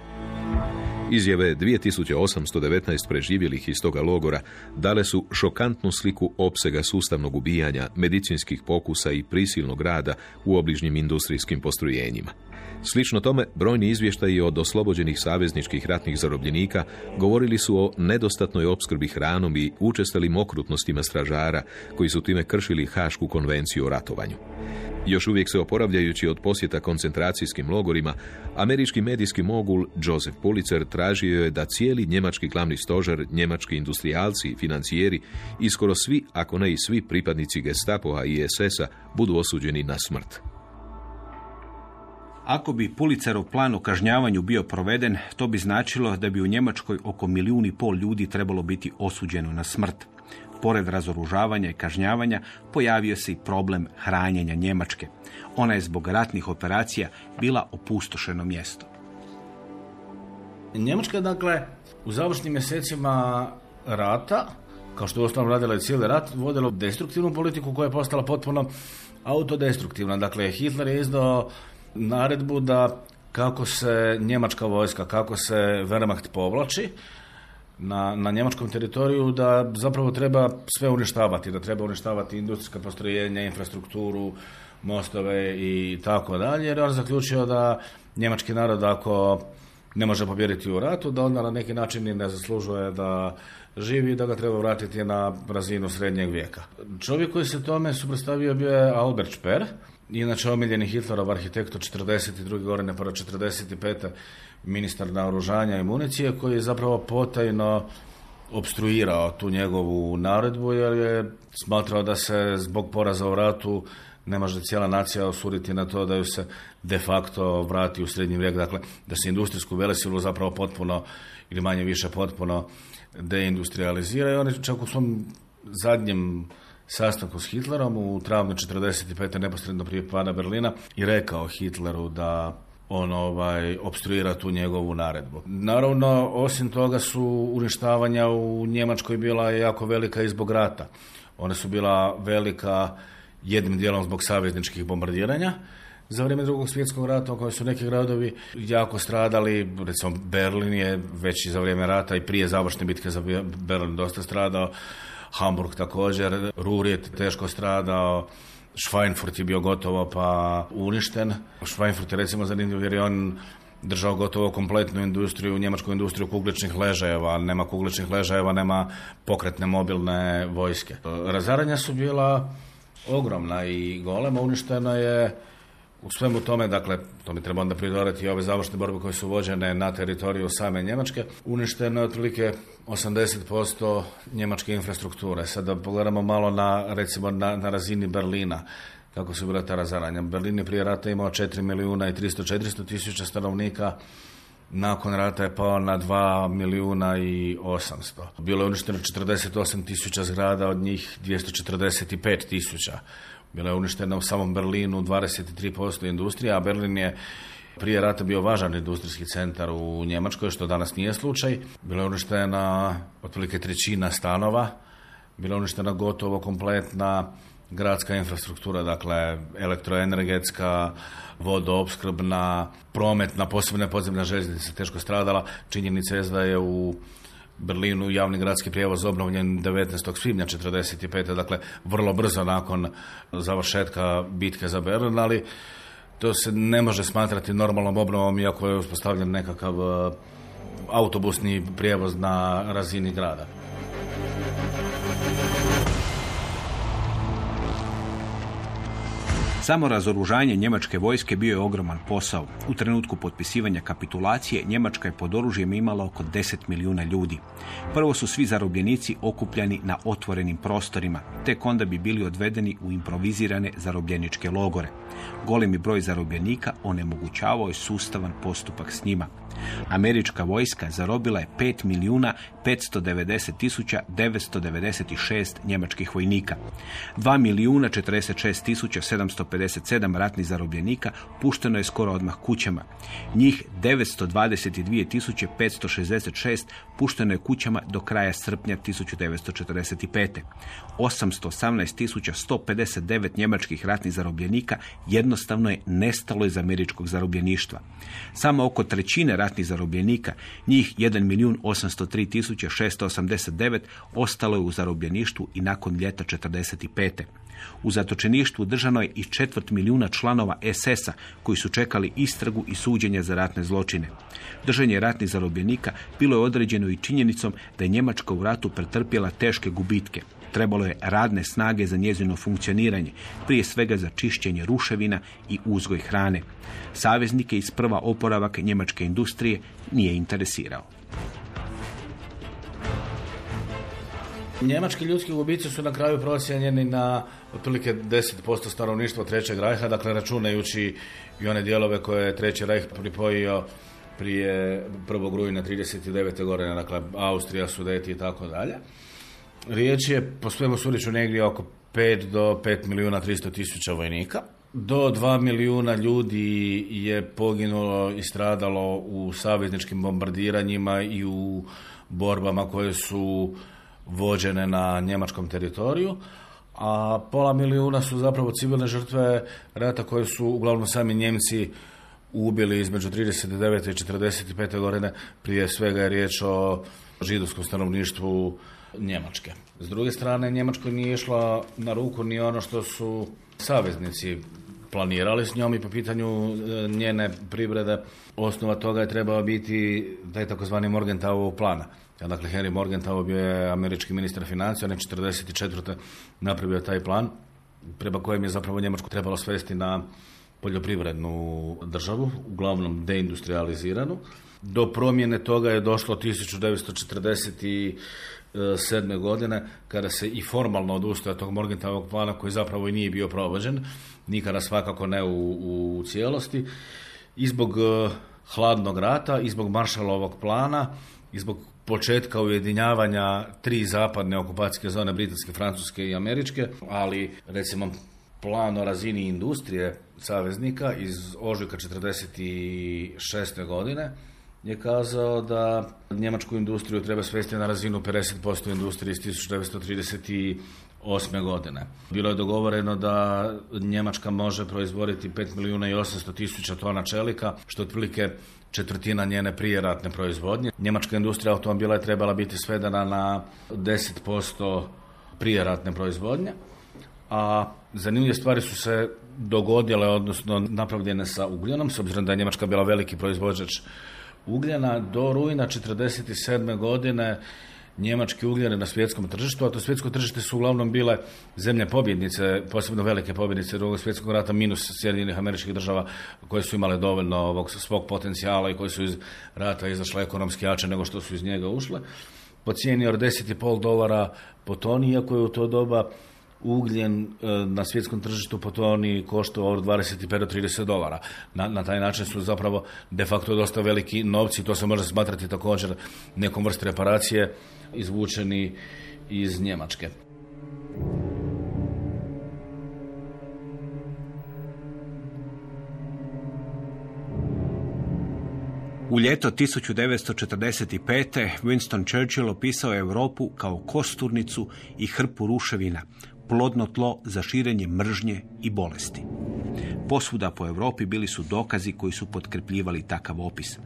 Izjave 2819 preživjelih iz toga logora dale su šokantnu sliku opsega sustavnog ubijanja, medicinskih pokusa i prisilnog rada u obližnjim industrijskim postrojenjima. Slično tome, brojni izvještaji od oslobođenih savezničkih ratnih zarobljenika govorili su o nedostatnoj opskrbi hranom i učestalim okrutnostima stražara koji su time kršili Hašku konvenciju o ratovanju. Još uvijek se oporavljajući od posjeta koncentracijskim logorima, američki medijski mogul Joseph Pulitzer tražio je da cijeli njemački glavni stožer, njemački industrijalci i financijeri i skoro svi, ako ne i svi pripadnici Gestapoa i SS-a budu osuđeni na smrt. Ako bi Pulicerov plan o kažnjavanju bio proveden, to bi značilo da bi u Njemačkoj oko milijun i pol ljudi trebalo biti osuđeno na smrt. Pored razoružavanja i kažnjavanja pojavio se i problem hranjenja Njemačke. Ona je zbog ratnih operacija bila opustošeno mjesto. Njemačka je, dakle, u završnim mjesecima rata, kao što je osnovno radila i cijeli rat, vodila destruktivnu politiku koja je postala potpuno autodestruktivna. Dakle, Hitler je izdao naredbu da kako se njemačka vojska, kako se Wehrmacht povlači na, na njemačkom teritoriju, da zapravo treba sve uništavati, da treba uništavati industrijska postrojenja, infrastrukturu, mostove i tako dalje, jer je on zaključio da njemački narod ako ne može pobjediti u ratu, da onda na neki način i ne zaslužuje da živi i da ga treba vratiti na razinu srednjeg vijeka. Čovjek koji se tome suprotstavio bio je Albert Speer, inače omiljeni Hitlerov arhitekt od 42. godine pa 45. ministar naoružanja i municije koji je zapravo potajno obstruirao tu njegovu naredbu jer je smatrao da se zbog poraza u ratu ne može cijela nacija osuditi na to da ju se de facto vrati u srednji vijek, dakle da se industrijsku velesilu zapravo potpuno ili manje više potpuno deindustrializira i on je čak u svom zadnjem sastanku s Hitlerom u travnju 45. neposredno prije pada Berlina i rekao Hitleru da on ovaj obstruira tu njegovu naredbu. Naravno, osim toga su uništavanja u Njemačkoj bila jako velika i zbog rata. One su bila velika jednim dijelom zbog savezničkih bombardiranja, za vrijeme drugog svjetskog rata u kojoj su neki gradovi jako stradali, recimo Berlin je već i za vrijeme rata i prije završne bitke za Berlin dosta stradao, Hamburg također, Rur teško stradao, Schweinfurt je bio gotovo pa uništen. Schweinfurt je recimo zanimljiv jer je on držao gotovo kompletnu industriju, njemačku industriju kugličnih ležajeva, nema kugličnih ležajeva, nema pokretne mobilne vojske. Razaranja su bila ogromna i golema, uništena je u svemu tome, dakle, to mi treba onda pridodati i ove završne borbe koje su vođene na teritoriju same Njemačke, uništeno je otprilike 80% njemačke infrastrukture. Sada pogledamo malo na, recimo, na, na razini Berlina kako su bila ta razaranja. Berlin je prije rata imao 4 milijuna i 300-400 tisuća stanovnika, nakon rata je pao na 2 milijuna i 800. Bilo je uništeno 48 tisuća zgrada, od njih 245 tisuća bila je uništena u samom Berlinu 23% industrija, a Berlin je prije rata bio važan industrijski centar u Njemačkoj, što danas nije slučaj. Bila je uništena otprilike trećina stanova, bila je uništena gotovo kompletna gradska infrastruktura, dakle elektroenergetska, vodoopskrbna, prometna, posebna podzemna željeznica teško stradala. Činjenica je da je u Berlinu javni gradski prijevoz obnovljen 19. svibnja 1945. Dakle, vrlo brzo nakon završetka bitke za Berlin, ali to se ne može smatrati normalnom obnovom iako je uspostavljen nekakav e, autobusni prijevoz na razini grada. Samo razoružanje njemačke vojske bio je ogroman posao. U trenutku potpisivanja kapitulacije Njemačka je pod oružjem imala oko 10 milijuna ljudi. Prvo su svi zarobljenici okupljani na otvorenim prostorima, tek onda bi bili odvedeni u improvizirane zarobljeničke logore. Golemi broj zarobljenika onemogućavao je sustavan postupak s njima. Američka vojska zarobila je 5 milijuna 590 tisuća 996 njemačkih vojnika. 2 milijuna 46 tisuća 757 ratnih zarobljenika pušteno je skoro odmah kućama. Njih 922 tisuće 566 pušteno je kućama do kraja srpnja 1945. 818 tisuća 159 njemačkih ratnih zarobljenika jednostavno je nestalo iz američkog zarobljeništva. Samo oko trećine ratnih zarobljenika, njih 1 milijun 803 tisuća 689 ostalo je u zarobljeništvu i nakon ljeta 45. U zatočeništvu držano je i četvrt milijuna članova SS-a koji su čekali istragu i suđenje za ratne zločine. Držanje ratnih zarobljenika bilo je određeno i činjenicom da je Njemačka u ratu pretrpjela teške gubitke. Trebalo je radne snage za njezino funkcioniranje, prije svega za čišćenje ruševina i uzgoj hrane. Saveznike iz prva oporavak njemačke industrije nije interesirao. Njemački ljudski gubici su na kraju procijenjeni na otprilike 10% stanovništva Trećeg rajha, dakle računajući i one dijelove koje je Treći rajh pripojio prije 1. rujna 39. godine, dakle Austrija, Sudeti i tako dalje. Riječ je po svemu sudiću negdje oko 5 do 5 milijuna 300 tisuća vojnika. Do 2 milijuna ljudi je poginulo i stradalo u savezničkim bombardiranjima i u borbama koje su vođene na njemačkom teritoriju, a pola milijuna su zapravo civilne žrtve rata koje su uglavnom sami Njemci ubili između 39. i 45. godine. Prije svega je riječ o židovskom stanovništvu Njemačke. S druge strane, Njemačkoj nije išla na ruku ni ono što su saveznici planirali s njom i po pitanju e, njene privrede. Osnova toga je trebao biti taj takozvani Morgenthauov plana. Ja, dakle, Henry Morgenthau bio je američki ministar financija, ne 44. napravio taj plan, prema kojem je zapravo Njemačku trebalo svesti na poljoprivrednu državu, uglavnom deindustrializiranu. Do promjene toga je došlo 1947. godine kada se i formalno odustaje tog Morgenthauovog plana koji zapravo i nije bio provođen, nikada svakako ne u, u cijelosti. I zbog eh, hladnog rata, i zbog Marshallovog plana, i zbog početka ujedinjavanja tri zapadne okupacijske zone, britanske, francuske i američke, ali recimo plan o razini industrije saveznika iz ožujka 46. godine je kazao da njemačku industriju treba svesti na razinu 50% industrije iz 1938. godine. Bilo je dogovoreno da Njemačka može proizvoditi 5 milijuna i 800 tisuća tona čelika, što otprilike četvrtina njene prijeratne proizvodnje. Njemačka industrija automobila je trebala biti svedena na 10% prijeratne proizvodnje, a zanimljive stvari su se dogodile, odnosno napravljene sa ugljenom, s obzirom da je Njemačka bila veliki proizvođač ugljena. Do rujna 1947. godine njemački ugljen na svjetskom tržištu, a to svjetsko tržište su uglavnom bile zemlje pobjednice, posebno velike pobjednice drugog svjetskog rata, minus Sjedinjenih američkih država koje su imale dovoljno ovog svog potencijala i koje su iz rata izašle ekonomski jače nego što su iz njega ušle. Po cijeni od 10,5 dolara po toni, iako je u to doba ugljen e, na svjetskom tržištu po toni koštao od 25 do 30 dolara. Na, na taj način su zapravo de facto dosta veliki novci, to se može smatrati također nekom vrst reparacije izvučeni iz Njemačke. U ljeto 1945. Winston Churchill opisao Europu kao kosturnicu i hrpu ruševina, plodno tlo za širenje mržnje i bolesti. Posvuda po Europi bili su dokazi koji su potkrepljivali takav opis.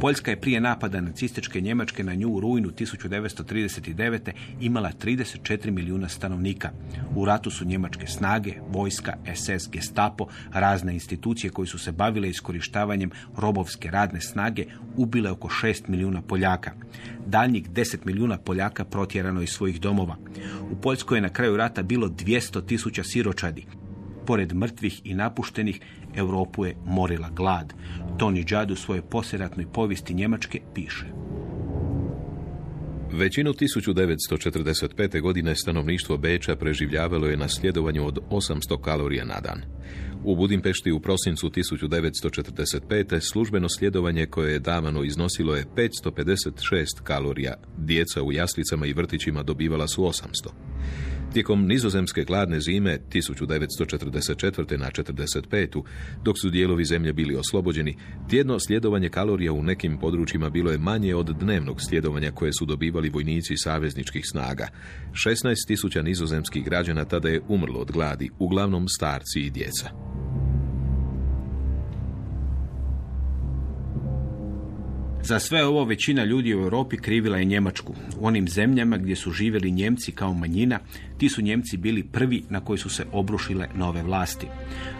Poljska je prije napada nacističke Njemačke na nju u rujnu 1939. imala 34 milijuna stanovnika. U ratu su njemačke snage, vojska, SS, gestapo, razne institucije koji su se bavile iskorištavanjem robovske radne snage ubile oko 6 milijuna Poljaka. Daljnjih 10 milijuna Poljaka protjerano iz svojih domova. U Poljskoj je na kraju rata bilo 200 tisuća siročadi. Pored mrtvih i napuštenih, Europu je morila glad. Tony Judd u svojoj posjeratnoj povijesti Njemačke piše. Većinu 1945. godine stanovništvo Beča preživljavalo je na sljedovanju od 800 kalorija na dan. U Budimpešti u prosincu 1945. službeno sljedovanje koje je davano iznosilo je 556 kalorija. Djeca u jaslicama i vrtićima dobivala su 800. Tijekom nizozemske gladne zime 1944. na 45. dok su dijelovi zemlje bili oslobođeni, tjedno sljedovanje kalorija u nekim područjima bilo je manje od dnevnog sljedovanja koje su dobivali vojnici savezničkih snaga. 16.000 nizozemskih građana tada je umrlo od gladi, uglavnom starci i djeca. Za sve ovo većina ljudi u Europi krivila je Njemačku. U onim zemljama gdje su živjeli Njemci kao manjina, ti su Njemci bili prvi na koji su se obrušile nove vlasti.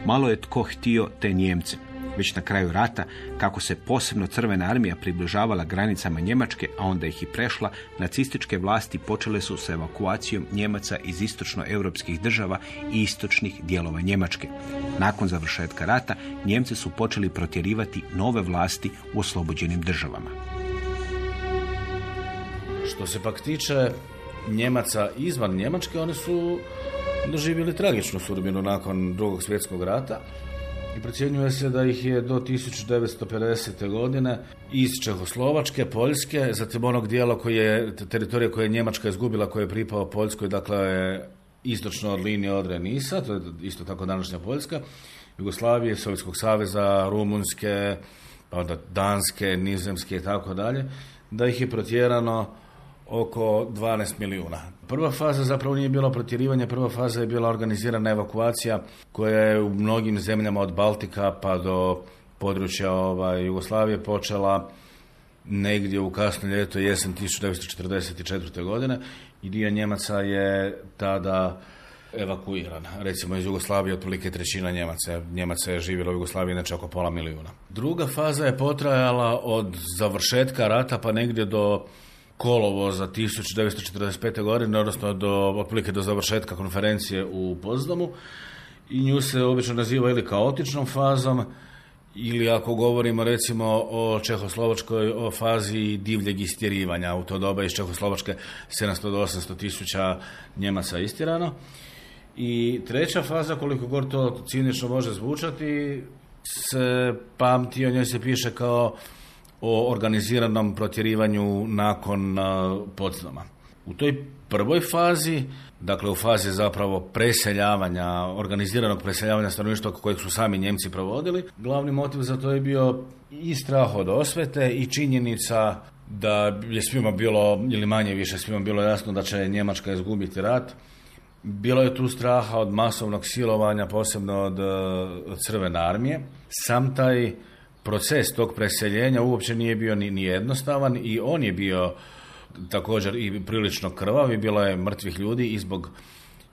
Malo je tko htio te Njemce. Već na kraju rata, kako se posebno crvena armija približavala granicama Njemačke, a onda ih i prešla, nacističke vlasti počele su sa evakuacijom Njemaca iz istočnoevropskih država i istočnih dijelova Njemačke. Nakon završetka rata, Njemci su počeli protjerivati nove vlasti u oslobođenim državama. Što se pak tiče Njemaca izvan Njemačke, oni su doživjeli tragičnu sudbinu nakon drugog svjetskog rata i procjenjuje se da ih je do 1950. godine iz Čehoslovačke, Poljske, zatim onog dijela koji je, teritorija koje je Njemačka izgubila, koje je pripao Poljskoj, dakle istočno od linije Odre Nisa, to je isto tako današnja Poljska, Jugoslavije, Sovjetskog saveza, Rumunjske, pa onda Danske, Nizemske i tako dalje, da ih je protjerano oko 12 milijuna. Prva faza zapravo nije bila protjerivanje, prva faza je bila organizirana evakuacija koja je u mnogim zemljama od Baltika pa do područja ovaj, Jugoslavije počela negdje u kasno ljeto jesen 1944. godine i dio Njemaca je tada evakuiran. Recimo iz Jugoslavije otprilike trećina Njemaca. Njemaca je živjela u Jugoslaviji znači oko pola milijuna. Druga faza je potrajala od završetka rata pa negdje do kolovoza 1945. godine, odnosno do, otprilike do završetka konferencije u Pozdomu i nju se obično naziva ili kaotičnom fazom ili ako govorimo recimo o Čehoslovačkoj o fazi divljeg istjerivanja, u to doba iz Čehoslovačke 700 do 800 tisuća Njemaca istirano. I treća faza, koliko god to cinično može zvučati, se pamti, o njoj se piše kao o organiziranom protjerivanju nakon Potsdama. U toj prvoj fazi, dakle u fazi zapravo preseljavanja, organiziranog preseljavanja stanovništva kojeg su sami Njemci provodili, glavni motiv za to je bio i strah od osvete i činjenica da je svima bilo, ili manje više svima bilo jasno da će Njemačka izgubiti rat. Bilo je tu straha od masovnog silovanja, posebno od crvene armije. Sam taj proces tog preseljenja uopće nije bio ni, ni jednostavan i on je bio također i prilično krvav i bilo je mrtvih ljudi i zbog,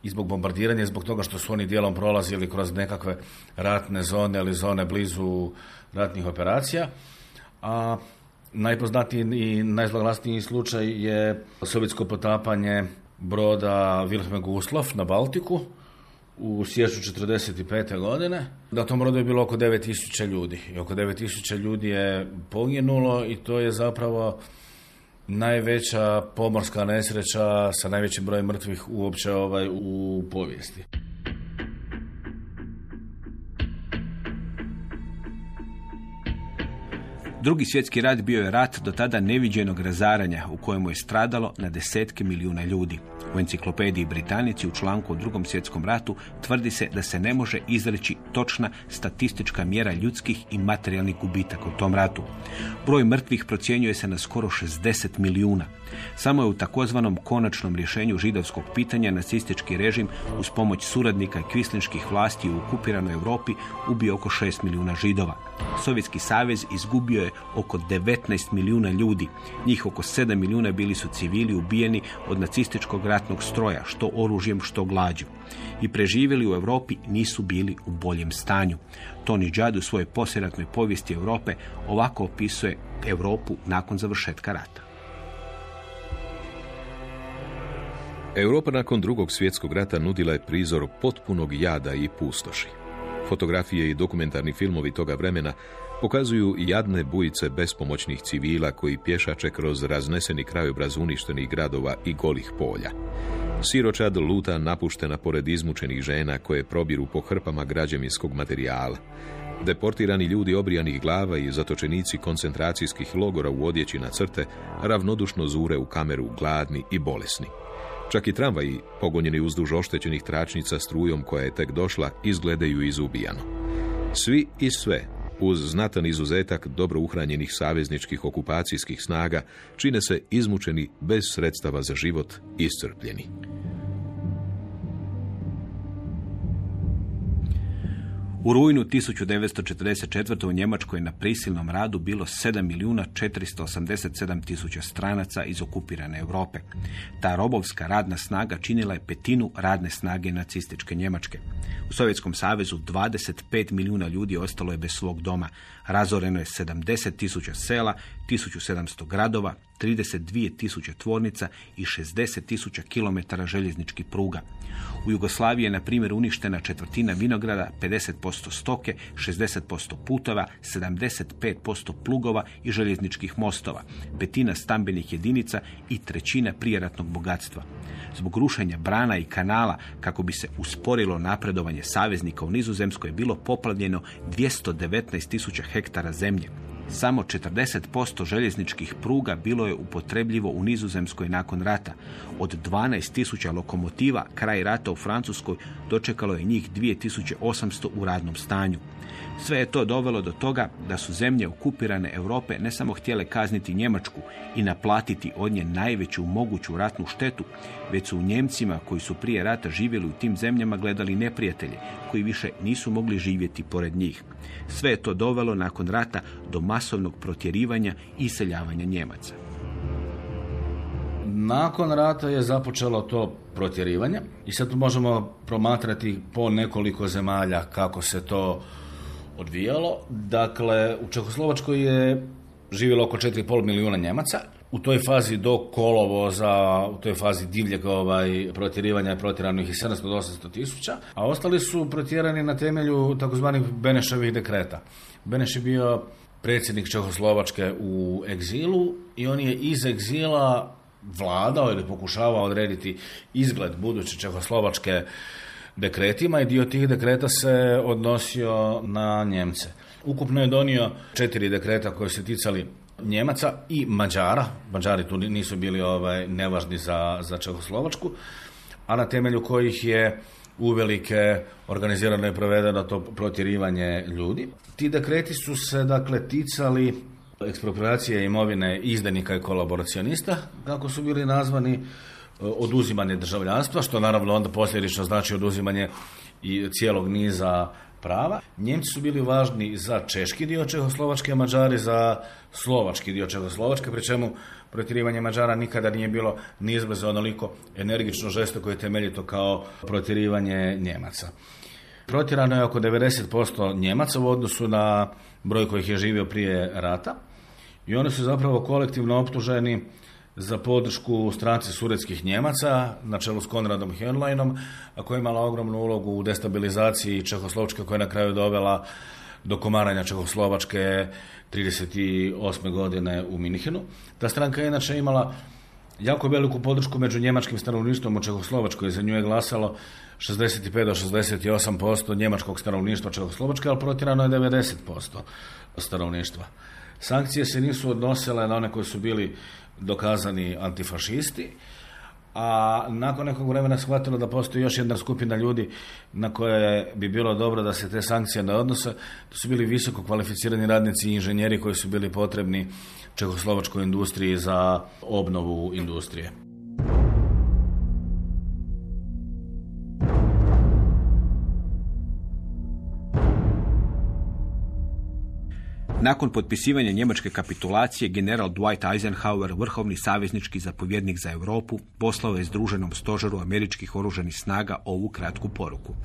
i zbog bombardiranja, zbog toga što su oni dijelom prolazili kroz nekakve ratne zone ili zone blizu ratnih operacija. A najpoznatiji i najzloglasniji slučaj je sovjetsko potapanje broda Wilhelm Guslov na Baltiku u siječnju 45. godine. Na tom rodu je bilo oko 9000 ljudi. I oko 9000 ljudi je poginulo i to je zapravo najveća pomorska nesreća sa najvećim brojem mrtvih uopće ovaj u povijesti. Drugi svjetski rat bio je rat do tada neviđenog razaranja u kojemu je stradalo na desetke milijuna ljudi. U enciklopediji Britanici u članku o drugom svjetskom ratu tvrdi se da se ne može izreći točna statistička mjera ljudskih i materijalnih gubitaka u tom ratu. Broj mrtvih procjenjuje se na skoro 60 milijuna. Samo je u takozvanom konačnom rješenju židovskog pitanja nacistički režim uz pomoć suradnika i kvislinških vlasti u okupiranoj Europi ubio oko 6 milijuna židova. Sovjetski savez izgubio je oko 19 milijuna ljudi. Njih oko 7 milijuna bili su civili ubijeni od nacističkog ratnog stroja, što oružjem, što glađu. I preživjeli u Europi nisu bili u boljem stanju. Tony Judd u svojoj posjeratnoj povijesti Europe ovako opisuje Europu nakon završetka rata. Europa nakon drugog svjetskog rata nudila je prizor potpunog jada i pustoši. Fotografije i dokumentarni filmovi toga vremena pokazuju jadne bujice bespomoćnih civila koji pješače kroz razneseni krajobraz uništenih gradova i golih polja. Siročad luta napuštena pored izmučenih žena koje probiru po hrpama građevinskog materijala. Deportirani ljudi obrijanih glava i zatočenici koncentracijskih logora u odjeći na crte ravnodušno zure u kameru gladni i bolesni. Čak i tramvaji, pogonjeni uzduž oštećenih tračnica strujom koja je tek došla, izgledaju izubijano. Svi i sve, uz znatan izuzetak dobro uhranjenih savezničkih okupacijskih snaga, čine se izmučeni bez sredstava za život, iscrpljeni. U rujnu 1944. u Njemačkoj na prisilnom radu bilo 7 milijuna 487 tisuća stranaca iz okupirane Europe. Ta robovska radna snaga činila je petinu radne snage nacističke Njemačke. U Sovjetskom savezu 25 milijuna ljudi ostalo je bez svog doma. Razoreno je 70 tisuća sela, 1700 gradova, 32 tisuće tvornica i 60 tisuća kilometara željezničkih pruga. U Jugoslaviji je, na primjer, uništena četvrtina vinograda, 50% stoke, 60% putova, 75% plugova i željezničkih mostova, petina stambenih jedinica i trećina prijeratnog bogatstva. Zbog rušenja brana i kanala, kako bi se usporilo napredovanje saveznika u Nizozemskoj, je bilo poplavljeno 219 tisuća hektara zemlje. Samo 40% željezničkih pruga bilo je upotrebljivo u Nizozemskoj nakon rata. Od 12.000 lokomotiva kraj rata u Francuskoj dočekalo je njih 2800 u radnom stanju. Sve je to dovelo do toga da su zemlje okupirane Europe ne samo htjele kazniti Njemačku i naplatiti od nje najveću moguću ratnu štetu, već su u Njemcima koji su prije rata živjeli u tim zemljama gledali neprijatelje koji više nisu mogli živjeti pored njih. Sve je to dovelo nakon rata do masovnog protjerivanja i iseljavanja Njemaca. Nakon rata je započelo to protjerivanje i sad možemo promatrati po nekoliko zemalja kako se to odvijalo. Dakle, u Čehoslovačkoj je živjelo oko 4,5 milijuna Njemaca. U toj fazi do kolovoza, u toj fazi divljeg ovaj, protjerivanja je protjerano ih 700 do 800 tisuća, a ostali su protjerani na temelju takozvanih Benešovih dekreta. Beneš je bio predsjednik Čehoslovačke u egzilu i on je iz egzila vladao ili pokušavao odrediti izgled buduće Čehoslovačke dekretima i dio tih dekreta se odnosio na Njemce. Ukupno je donio četiri dekreta koje se ticali Njemaca i Mađara. Mađari tu nisu bili ovaj, nevažni za, za Čehoslovačku, a na temelju kojih je uvelike organizirano i provedeno to protjerivanje ljudi. Ti dekreti su se dakle ticali ekspropriacije imovine izdanika i kolaboracionista, kako su bili nazvani, oduzimanje državljanstva, što naravno onda posljedično znači oduzimanje i cijelog niza prava. Njemci su bili važni za češki dio Čehoslovačke, a Mađari za slovački dio Čehoslovačke, pri čemu protjerivanje Mađara nikada nije bilo ni izbliza onoliko energično žestoko i temeljito kao protjerivanje Njemaca. Protjerano je oko 90% Njemaca u odnosu na broj kojih je živio prije rata i oni su zapravo kolektivno optuženi za podršku stranci suretskih Njemaca na čelu s Konradom Henleinom, a koja je imala ogromnu ulogu u destabilizaciji Čehoslovačke koja je na kraju dovela do komaranja Čehoslovačke 38. godine u Minihenu. Ta stranka je inače imala jako veliku podršku među njemačkim stanovništvom u Čehoslovačkoj. Za nju je glasalo 65 do 68% njemačkog stanovništva Čehoslovačke, ali protirano je 90% stanovništva. Sankcije se nisu odnosile na one koji su bili dokazani antifašisti, a nakon nekog vremena shvatilo da postoji još jedna skupina ljudi na koje bi bilo dobro da se te sankcije ne odnose. To su bili visoko kvalificirani radnici i inženjeri koji su bili potrebni čehoslovačkoj industriji za obnovu industrije. Nakon potpisivanja njemačke kapitulacije, general Dwight Eisenhower, vrhovni saveznički zapovjednik za Europu, poslao je Združenom stožeru američkih oružanih snaga ovu kratku poruku.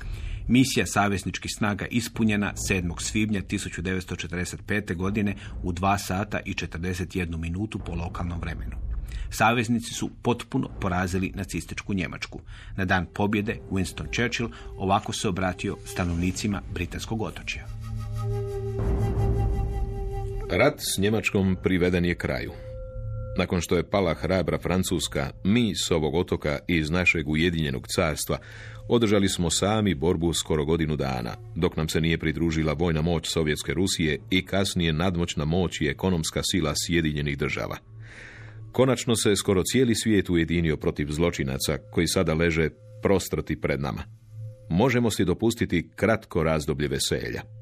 Misija savezničkih snaga ispunjena 7. svibnja 1945. godine u 2 sata i 41 minutu po lokalnom vremenu. Saveznici su potpuno porazili nacističku Njemačku. Na dan pobjede Winston Churchill ovako se obratio stanovnicima britanskog otočja. Rat s Njemačkom priveden je kraju. Nakon što je pala hrabra Francuska, mi s ovog otoka i iz našeg Ujedinjenog carstva održali smo sami borbu skoro godinu dana, dok nam se nije pridružila vojna moć Sovjetske Rusije i kasnije nadmoćna moć i ekonomska sila Sjedinjenih država. Konačno se skoro cijeli svijet ujedinio protiv zločinaca koji sada leže prostrati pred nama. Možemo si dopustiti kratko razdoblje veselja.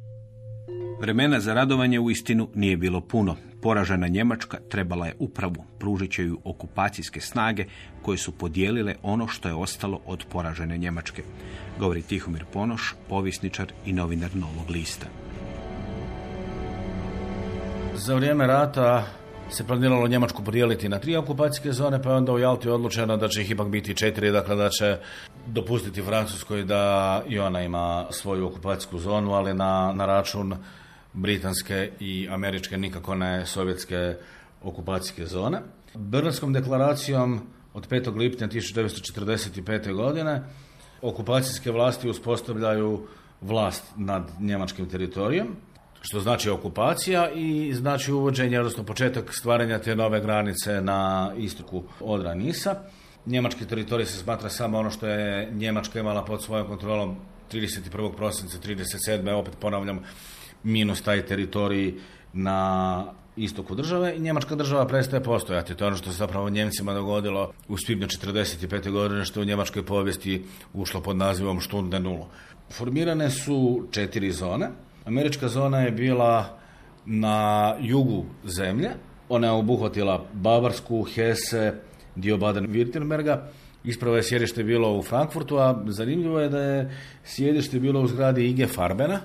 Vremena za radovanje u istinu nije bilo puno. Poražena Njemačka trebala je upravu, pružit će ju okupacijske snage koje su podijelile ono što je ostalo od poražene Njemačke, govori Tihomir Ponoš, povisničar i novinar Novog lista. Za vrijeme rata se planiralo Njemačku podijeliti na tri okupacijske zone, pa je onda u Jalti odlučeno da će ih ipak biti četiri, dakle da će dopustiti Francuskoj da i ona ima svoju okupacijsku zonu, ali na, na račun britanske i američke, nikako ne sovjetske okupacijske zone. Berlinskom deklaracijom od 5. lipnja 1945. godine okupacijske vlasti uspostavljaju vlast nad njemačkim teritorijom, što znači okupacija i znači uvođenje, odnosno početak stvaranja te nove granice na istoku od Ranisa. Njemački teritorij se smatra samo ono što je Njemačka imala pod svojom kontrolom 31. prosinca 37. opet ponavljam minus taj teritorij na istoku države i Njemačka država prestaje postojati. To je ono što se zapravo Njemcima dogodilo u svibnju 45. godine što u Njemačkoj povijesti ušlo pod nazivom Stunde nulo. Formirane su četiri zone. Američka zona je bila na jugu zemlje. Ona je obuhvatila Bavarsku, Hesse, dio Baden-Württemberga. Ispravo je sjedište bilo u Frankfurtu, a zanimljivo je da je sjedište bilo u zgradi Ige Farbena,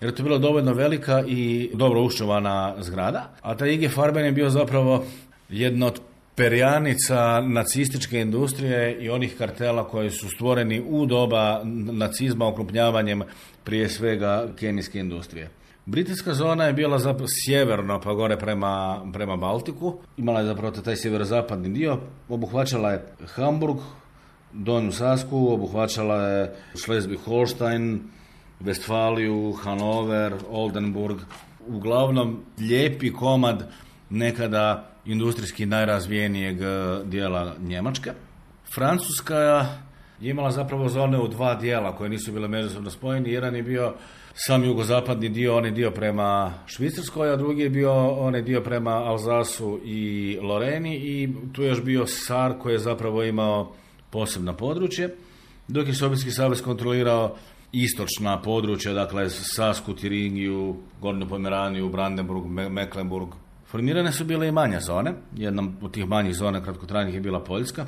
jer je to bila dovoljno velika i dobro uščuvana zgrada, a taj IG Farben je bio zapravo jedna od perjanica nacističke industrije i onih kartela koji su stvoreni u doba nacizma okrupnjavanjem prije svega kemijske industrije. Britanska zona je bila zapravo sjeverno pa gore prema, prema Baltiku. Imala je zapravo taj sjeverozapadni dio. Obuhvaćala je Hamburg, Donju Sasku, obuhvaćala je Schleswig-Holstein, Westfaliju, Hanover, Oldenburg, uglavnom lijepi komad nekada industrijski najrazvijenijeg e, dijela Njemačke. Francuska je imala zapravo zone u dva dijela koje nisu bile međusobno spojeni. Jedan je bio sam jugozapadni dio, onaj dio prema Švicarskoj, a drugi je bio onaj dio prema Alzasu i Loreni i tu je još bio Sar koji je zapravo imao posebno područje, dok je Sovjetski savez kontrolirao istočna područja, dakle Sasku, Tiringiju, Gornju Pomeraniju, Brandenburg, Mecklenburg. Formirane su bile i manje zone. Jedna od tih manjih zona kratkotrajnih je bila Poljska.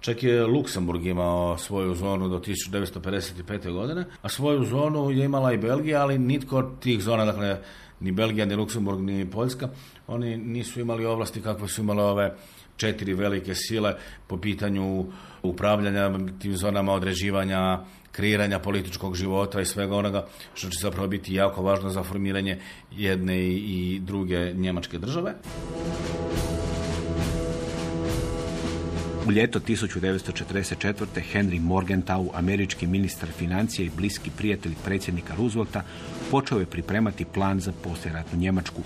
Čak je Luksemburg imao svoju zonu do 1955. godine, a svoju zonu je imala i Belgija, ali nitko od tih zona, dakle ni Belgija, ni Luksemburg, ni Poljska, oni nisu imali ovlasti kakve su imale ove četiri velike sile po pitanju upravljanja tim zonama, određivanja kreiranja političkog života i svega onoga što će zapravo biti jako važno za formiranje jedne i druge njemačke države. U ljeto 1944. Henry Morgenthau, američki ministar financija i bliski prijatelj predsjednika Roosevelta, počeo je pripremati plan za posljeratnu Njemačku.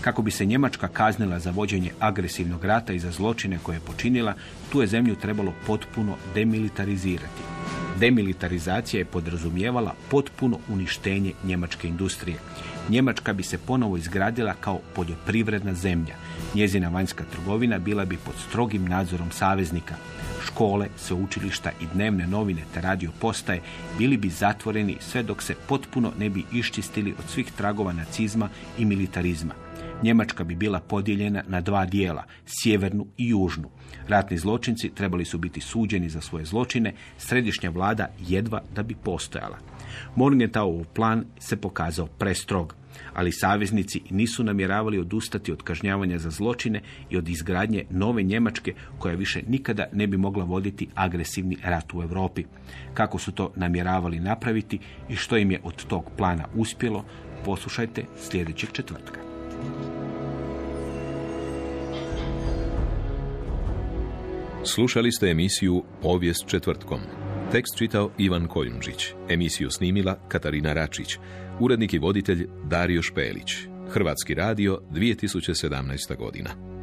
Kako bi se Njemačka kaznila za vođenje agresivnog rata i za zločine koje je počinila, tu je zemlju trebalo potpuno demilitarizirati. Demilitarizacija je podrazumijevala potpuno uništenje njemačke industrije. Njemačka bi se ponovo izgradila kao poljoprivredna zemlja. Njezina vanjska trgovina bila bi pod strogim nadzorom saveznika. Škole, sveučilišta i dnevne novine te radio postaje bili bi zatvoreni sve dok se potpuno ne bi iščistili od svih tragova nacizma i militarizma. Njemačka bi bila podijeljena na dva dijela, sjevernu i južnu. Ratni zločinci trebali su biti suđeni za svoje zločine, središnja vlada jedva da bi postojala. Morgenthauov plan se pokazao prestrog, ali saveznici nisu namjeravali odustati od kažnjavanja za zločine i od izgradnje nove Njemačke koja više nikada ne bi mogla voditi agresivni rat u Europi. Kako su to namjeravali napraviti i što im je od tog plana uspjelo, poslušajte sljedećeg četvrtka. Slušali ste emisiju Povijest četvrtkom. Tekst čitao Ivan Koljundžić. Emisiju snimila Katarina Račić. Urednik i voditelj Dario Špelić. Hrvatski radio 2017. godina.